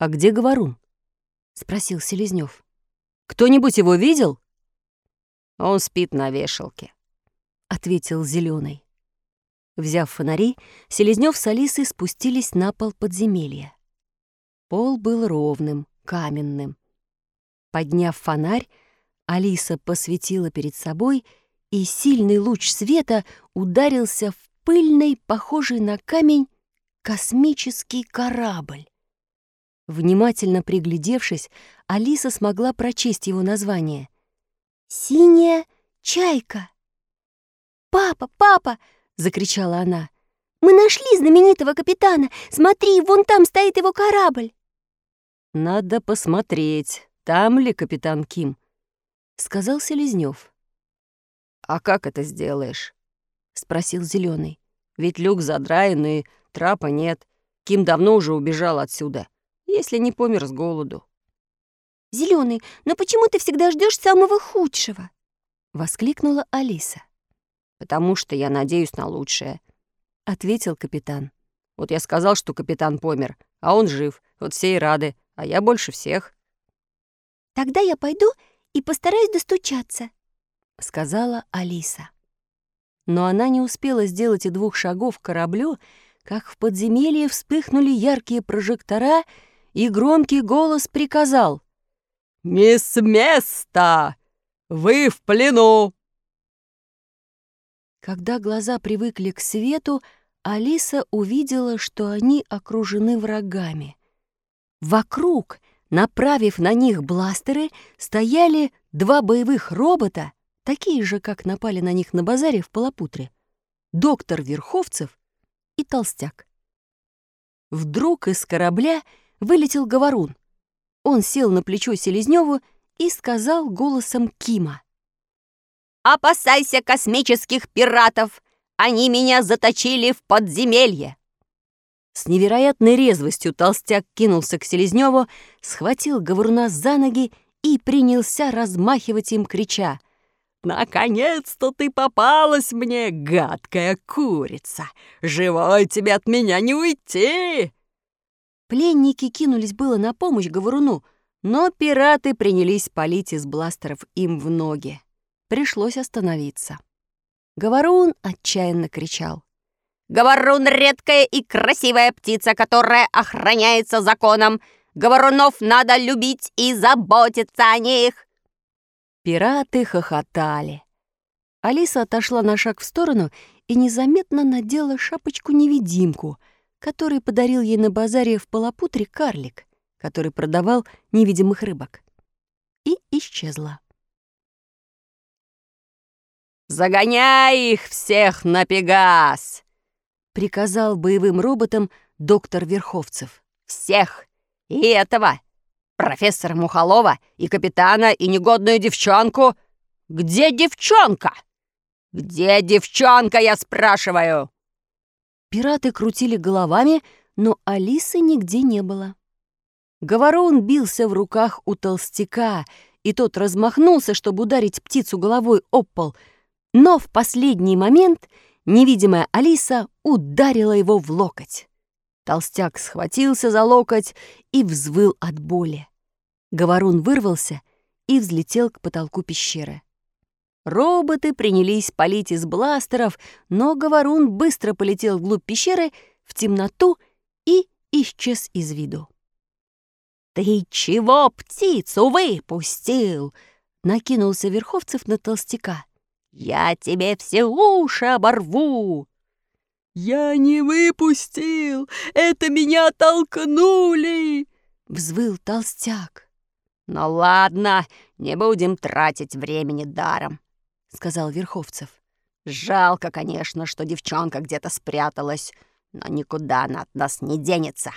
«А где Говорун?» — спросил Селезнёв. «Кто-нибудь его видел?» «Он спит на вешалке», — ответил Зеленый. Взяв фонари, Селезнёв с Алисой спустились на пол подземелья. Пол был ровным, каменным. Подняв фонарь, Алиса посветила перед собой, и сильный луч света ударился в пыльный, похожий на камень, космический корабль. Внимательно приглядевшись, Алиса смогла прочесть его название. «Синяя чайка». «Папа, папа!» — закричала она. «Мы нашли знаменитого капитана! Смотри, вон там стоит его корабль!» «Надо посмотреть, там ли капитан Ким?» — сказал Селезнёв. «А как это сделаешь?» — спросил Зеленый. «Ведь люк задраен и трапа нет. Ким давно уже убежал отсюда» если не помер с голоду. Зеленый, но почему ты всегда ждешь самого худшего? воскликнула Алиса. Потому что я надеюсь на лучшее, ответил капитан. Вот я сказал, что капитан помер, а он жив. Вот все и рады, а я больше всех. Тогда я пойду и постараюсь достучаться, сказала Алиса. Но она не успела сделать и двух шагов к кораблю, как в подземелье вспыхнули яркие прожектора — и громкий голос приказал «Не с места! Вы в плену!» Когда глаза привыкли к свету, Алиса увидела, что они окружены врагами. Вокруг, направив на них бластеры, стояли два боевых робота, такие же, как напали на них на базаре в Полопутре, доктор Верховцев и Толстяк. Вдруг из корабля вылетел Говорун. Он сел на плечо Селезнёву и сказал голосом Кима. «Опасайся космических пиратов! Они меня заточили в подземелье!» С невероятной резвостью толстяк кинулся к Селезнёву, схватил Говоруна за ноги и принялся размахивать им, крича. «Наконец-то ты попалась мне, гадкая курица! Живой тебе от меня не уйти!» Пленники кинулись было на помощь Говоруну, но пираты принялись палить из бластеров им в ноги. Пришлось остановиться. Говорун отчаянно кричал. «Говорун — редкая и красивая птица, которая охраняется законом. Говорунов надо любить и заботиться о них!» Пираты хохотали. Алиса отошла на шаг в сторону и незаметно надела шапочку-невидимку — который подарил ей на базаре в Полопутре карлик, который продавал невидимых рыбок. И исчезла. «Загоняй их всех на Пегас!» — приказал боевым роботам доктор Верховцев. «Всех! И этого! Профессора Мухолова и капитана и негодную девчонку! Где девчонка? Где девчонка, я спрашиваю?» Пираты крутили головами, но Алисы нигде не было. Говорун бился в руках у толстяка, и тот размахнулся, чтобы ударить птицу головой об пол, но в последний момент невидимая Алиса ударила его в локоть. Толстяк схватился за локоть и взвыл от боли. Говорун вырвался и взлетел к потолку пещеры. Роботы принялись палить из бластеров, но Говорун быстро полетел вглубь пещеры, в темноту и исчез из виду. «Ты чего птицу выпустил?» — накинулся Верховцев на толстяка. «Я тебе все уши оборву!» «Я не выпустил! Это меня толкнули!» — взвыл толстяк. «Ну ладно, не будем тратить времени даром. — сказал Верховцев. «Жалко, конечно, что девчонка где-то спряталась, но никуда она от нас не денется».